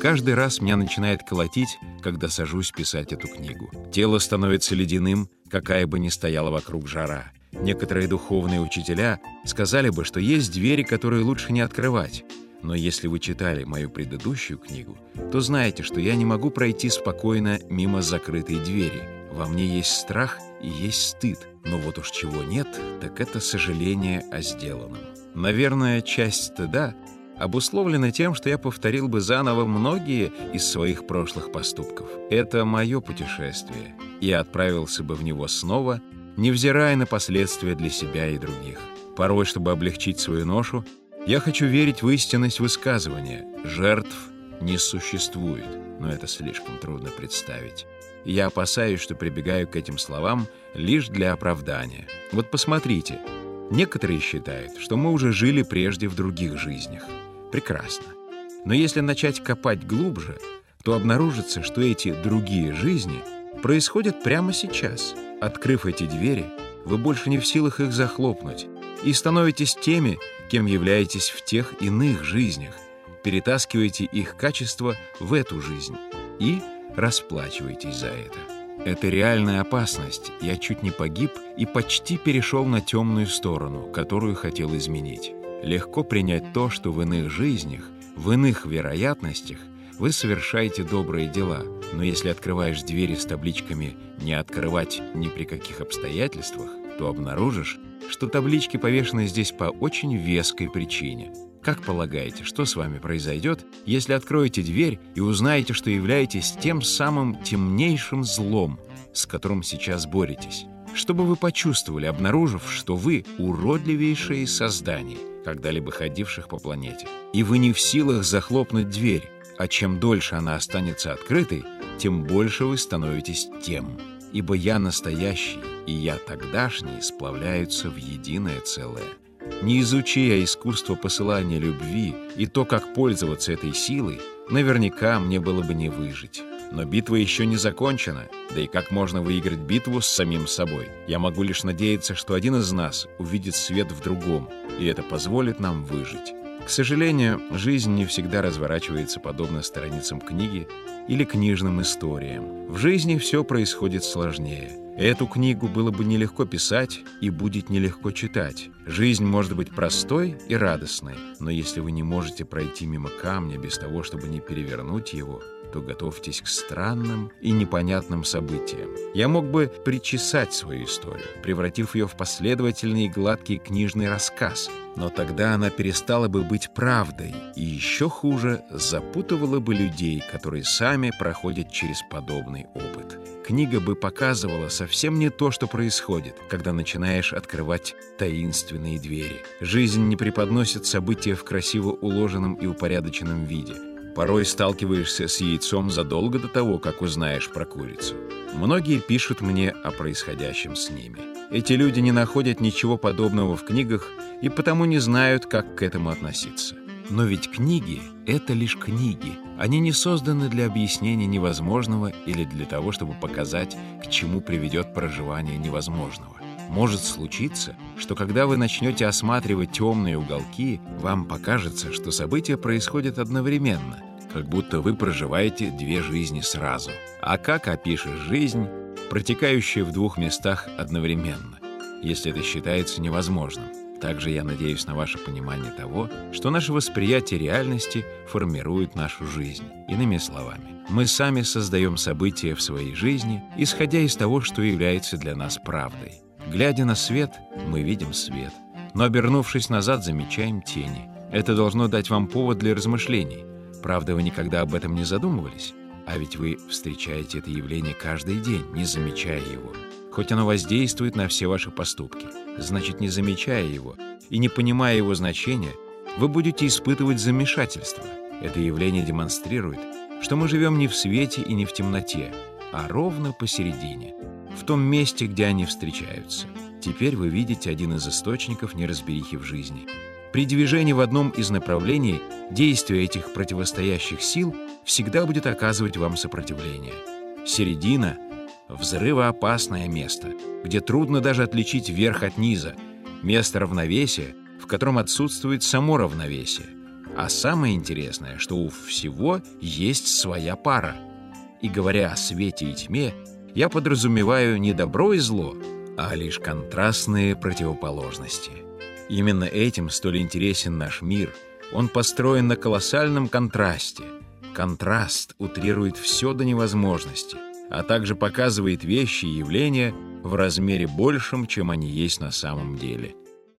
Каждый раз меня начинает колотить, когда сажусь писать эту книгу. Тело становится ледяным, какая бы ни стояла вокруг жара. Некоторые духовные учителя сказали бы, что есть двери, которые лучше не открывать. Но если вы читали мою предыдущую книгу, то знаете, что я не могу пройти спокойно мимо закрытой двери. Во мне есть страх и есть стыд. Но вот уж чего нет, так это сожаление о сделанном. Наверное, часть стыда обусловлена тем, что я повторил бы заново многие из своих прошлых поступков. Это мое путешествие. Я отправился бы в него снова, невзирая на последствия для себя и других. Порой, чтобы облегчить свою ношу, я хочу верить в истинность высказывания «жертв не существует», но это слишком трудно представить. Я опасаюсь, что прибегаю к этим словам лишь для оправдания. Вот посмотрите, некоторые считают, что мы уже жили прежде в других жизнях. Прекрасно. Но если начать копать глубже, то обнаружится, что эти другие жизни происходят прямо сейчас. Открыв эти двери, вы больше не в силах их захлопнуть и становитесь теми, кем являетесь в тех иных жизнях, перетаскиваете их качество в эту жизнь и расплачиваетесь за это. Это реальная опасность. Я чуть не погиб и почти перешел на темную сторону, которую хотел изменить. Легко принять то, что в иных жизнях, в иных вероятностях вы совершаете добрые дела, но если открываешь двери с табличками «Не открывать ни при каких обстоятельствах», то обнаружишь, что таблички повешены здесь по очень веской причине. Как полагаете, что с вами произойдет, если откроете дверь и узнаете, что являетесь тем самым темнейшим злом, с которым сейчас боретесь? Что бы вы почувствовали, обнаружив, что вы уродливейшее из созданий, когда-либо ходивших по планете, и вы не в силах захлопнуть дверь, а чем дольше она останется открытой, тем больше вы становитесь тем. Ибо я настоящий, и я тогдашний сплавляются в единое целое. Не изучая искусство посылания любви и то, как пользоваться этой силой, наверняка мне было бы не выжить. Но битва еще не закончена, да и как можно выиграть битву с самим собой? Я могу лишь надеяться, что один из нас увидит свет в другом, и это позволит нам выжить. К сожалению, жизнь не всегда разворачивается подобно страницам книги или книжным историям. В жизни все происходит сложнее. Эту книгу было бы нелегко писать и будет нелегко читать. Жизнь может быть простой и радостной, но если вы не можете пройти мимо камня без того, чтобы не перевернуть его, то готовьтесь к странным и непонятным событиям. Я мог бы причесать свою историю, превратив ее в последовательный и гладкий книжный рассказ, но тогда она перестала бы быть правдой и еще хуже запутывала бы людей, которые сами проходят через подобный опыт. Книга бы показывала совсем не то, что происходит, когда начинаешь открывать таинственные двери. Жизнь не преподносит события в красиво уложенном и упорядоченном виде. Порой сталкиваешься с яйцом задолго до того, как узнаешь про курицу. Многие пишут мне о происходящем с ними. Эти люди не находят ничего подобного в книгах и потому не знают, как к этому относиться. Но ведь книги — это лишь книги. Они не созданы для объяснения невозможного или для того, чтобы показать, к чему приведет проживание невозможного. Может случиться, что когда вы начнете осматривать темные уголки, вам покажется, что события происходят одновременно, как будто вы проживаете две жизни сразу. А как опишешь жизнь, протекающую в двух местах одновременно, если это считается невозможным? Также я надеюсь на ваше понимание того, что наше восприятие реальности формирует нашу жизнь. Иными словами, мы сами создаем события в своей жизни, исходя из того, что является для нас правдой. Глядя на свет, мы видим свет, но обернувшись назад, замечаем тени. Это должно дать вам повод для размышлений. Правда, вы никогда об этом не задумывались? А ведь вы встречаете это явление каждый день, не замечая его. Хоть оно воздействует на все ваши поступки. Значит, не замечая его и не понимая его значения, вы будете испытывать замешательство. Это явление демонстрирует, что мы живем не в свете и не в темноте, а ровно посередине – в том месте, где они встречаются. Теперь вы видите один из источников неразберихи в жизни. При движении в одном из направлений действие этих противостоящих сил всегда будет оказывать вам сопротивление. Середина — взрывоопасное место, где трудно даже отличить верх от низа, место равновесия, в котором отсутствует само равновесие. А самое интересное, что у всего есть своя пара. И говоря о свете и тьме, я подразумеваю не добро и зло, а лишь контрастные противоположности. Именно этим столь интересен наш мир. Он построен на колоссальном контрасте. Контраст утрирует все до невозможности, а также показывает вещи и явления в размере большем, чем они есть на самом деле –